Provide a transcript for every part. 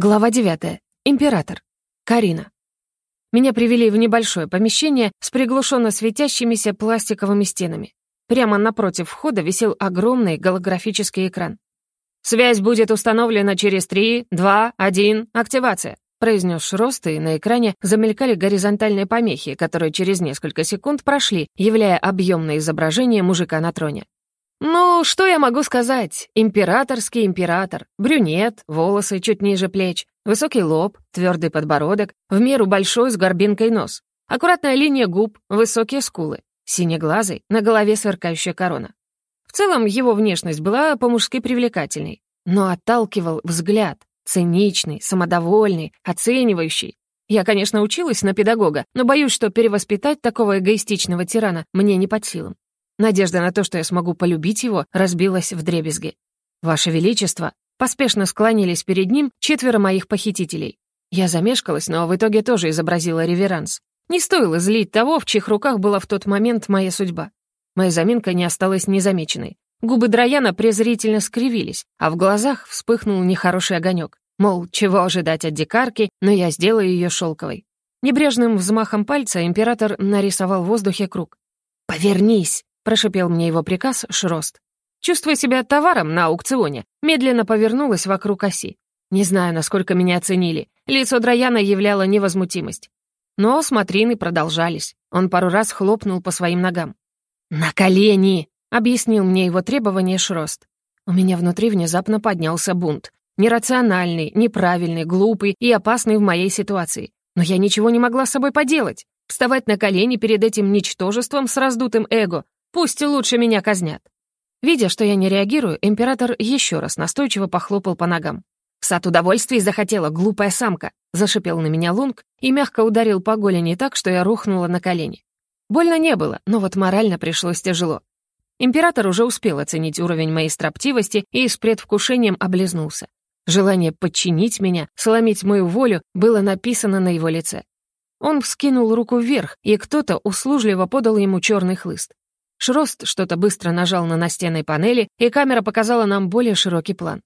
Глава 9. Император. Карина. Меня привели в небольшое помещение с приглушенно светящимися пластиковыми стенами. Прямо напротив входа висел огромный голографический экран. «Связь будет установлена через 3, 2, 1, активация», произнес Шрост, и на экране замелькали горизонтальные помехи, которые через несколько секунд прошли, являя объемное изображение мужика на троне. «Ну, что я могу сказать? Императорский император. Брюнет, волосы чуть ниже плеч, высокий лоб, твердый подбородок, в меру большой с горбинкой нос, аккуратная линия губ, высокие скулы, синеглазый, на голове сверкающая корона. В целом, его внешность была по-мужски привлекательной, но отталкивал взгляд, циничный, самодовольный, оценивающий. Я, конечно, училась на педагога, но боюсь, что перевоспитать такого эгоистичного тирана мне не под силам. Надежда на то, что я смогу полюбить его, разбилась в дребезги. «Ваше Величество!» Поспешно склонились перед ним четверо моих похитителей. Я замешкалась, но в итоге тоже изобразила реверанс. Не стоило злить того, в чьих руках была в тот момент моя судьба. Моя заминка не осталась незамеченной. Губы Драяна презрительно скривились, а в глазах вспыхнул нехороший огонек. Мол, чего ожидать от дикарки, но я сделаю ее шелковой. Небрежным взмахом пальца император нарисовал в воздухе круг. «Повернись!» Прошипел мне его приказ Шрост. Чувствуя себя товаром на аукционе, медленно повернулась вокруг оси. Не знаю, насколько меня оценили. Лицо Драяна являло невозмутимость. Но смотрины продолжались. Он пару раз хлопнул по своим ногам. «На колени!» — объяснил мне его требование Шрост. У меня внутри внезапно поднялся бунт. Нерациональный, неправильный, глупый и опасный в моей ситуации. Но я ничего не могла с собой поделать. Вставать на колени перед этим ничтожеством с раздутым эго Пусть лучше меня казнят. Видя, что я не реагирую, император еще раз настойчиво похлопал по ногам. «В сад удовольствий захотела глупая самка», — зашипел на меня Лунг и мягко ударил по голени так, что я рухнула на колени. Больно не было, но вот морально пришлось тяжело. Император уже успел оценить уровень моей строптивости и с предвкушением облизнулся. Желание подчинить меня, сломить мою волю, было написано на его лице. Он вскинул руку вверх, и кто-то услужливо подал ему черный хлыст. Шрост что-то быстро нажал на настенной панели, и камера показала нам более широкий план.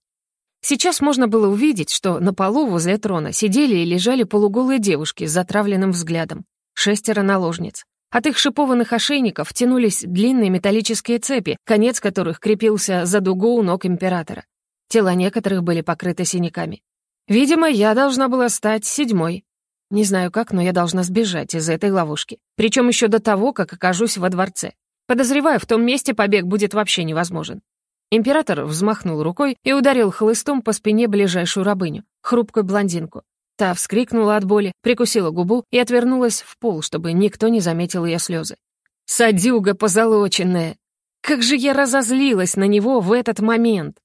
Сейчас можно было увидеть, что на полу возле трона сидели и лежали полуголые девушки с затравленным взглядом. Шестеро наложниц. От их шипованных ошейников тянулись длинные металлические цепи, конец которых крепился за дугу у ног императора. Тела некоторых были покрыты синяками. Видимо, я должна была стать седьмой. Не знаю как, но я должна сбежать из этой ловушки. Причем еще до того, как окажусь во дворце. Подозреваю, в том месте побег будет вообще невозможен. Император взмахнул рукой и ударил хлыстом по спине ближайшую рабыню, хрупкую блондинку. Та вскрикнула от боли, прикусила губу и отвернулась в пол, чтобы никто не заметил ее слезы. «Садюга позолоченная! Как же я разозлилась на него в этот момент!»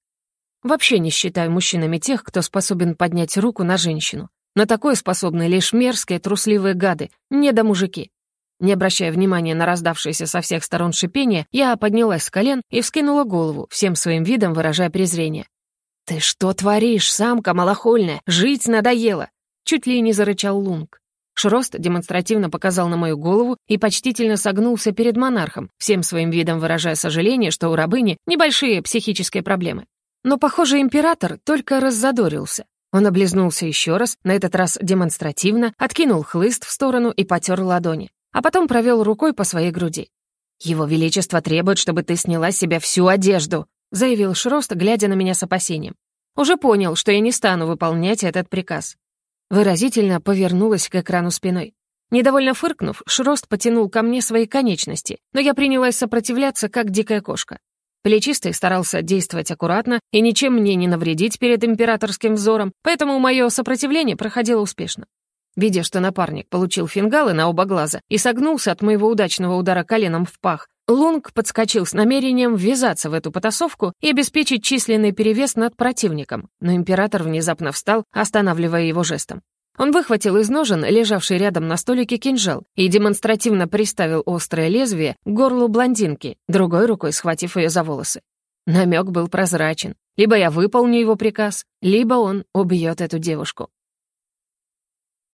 Вообще не считаю мужчинами тех, кто способен поднять руку на женщину. На такое способны лишь мерзкие, трусливые гады, не до мужики. Не обращая внимания на раздавшееся со всех сторон шипение, я поднялась с колен и вскинула голову, всем своим видом выражая презрение. «Ты что творишь, самка малохольная? Жить надоело!» Чуть ли не зарычал Лунг. Шрост демонстративно показал на мою голову и почтительно согнулся перед монархом, всем своим видом выражая сожаление, что у рабыни небольшие психические проблемы. Но, похоже, император только раззадорился. Он облизнулся еще раз, на этот раз демонстративно, откинул хлыст в сторону и потер ладони а потом провел рукой по своей груди. «Его Величество требует, чтобы ты сняла с себя всю одежду», заявил Шрост, глядя на меня с опасением. Уже понял, что я не стану выполнять этот приказ. Выразительно повернулась к экрану спиной. Недовольно фыркнув, Шрост потянул ко мне свои конечности, но я принялась сопротивляться, как дикая кошка. Плечистый старался действовать аккуратно и ничем мне не навредить перед императорским взором, поэтому мое сопротивление проходило успешно. Видя, что напарник получил фингалы на оба глаза и согнулся от моего удачного удара коленом в пах, Лунг подскочил с намерением ввязаться в эту потасовку и обеспечить численный перевес над противником, но император внезапно встал, останавливая его жестом. Он выхватил из ножен, лежавший рядом на столике, кинжал и демонстративно приставил острое лезвие к горлу блондинки, другой рукой схватив ее за волосы. Намек был прозрачен. Либо я выполню его приказ, либо он убьет эту девушку.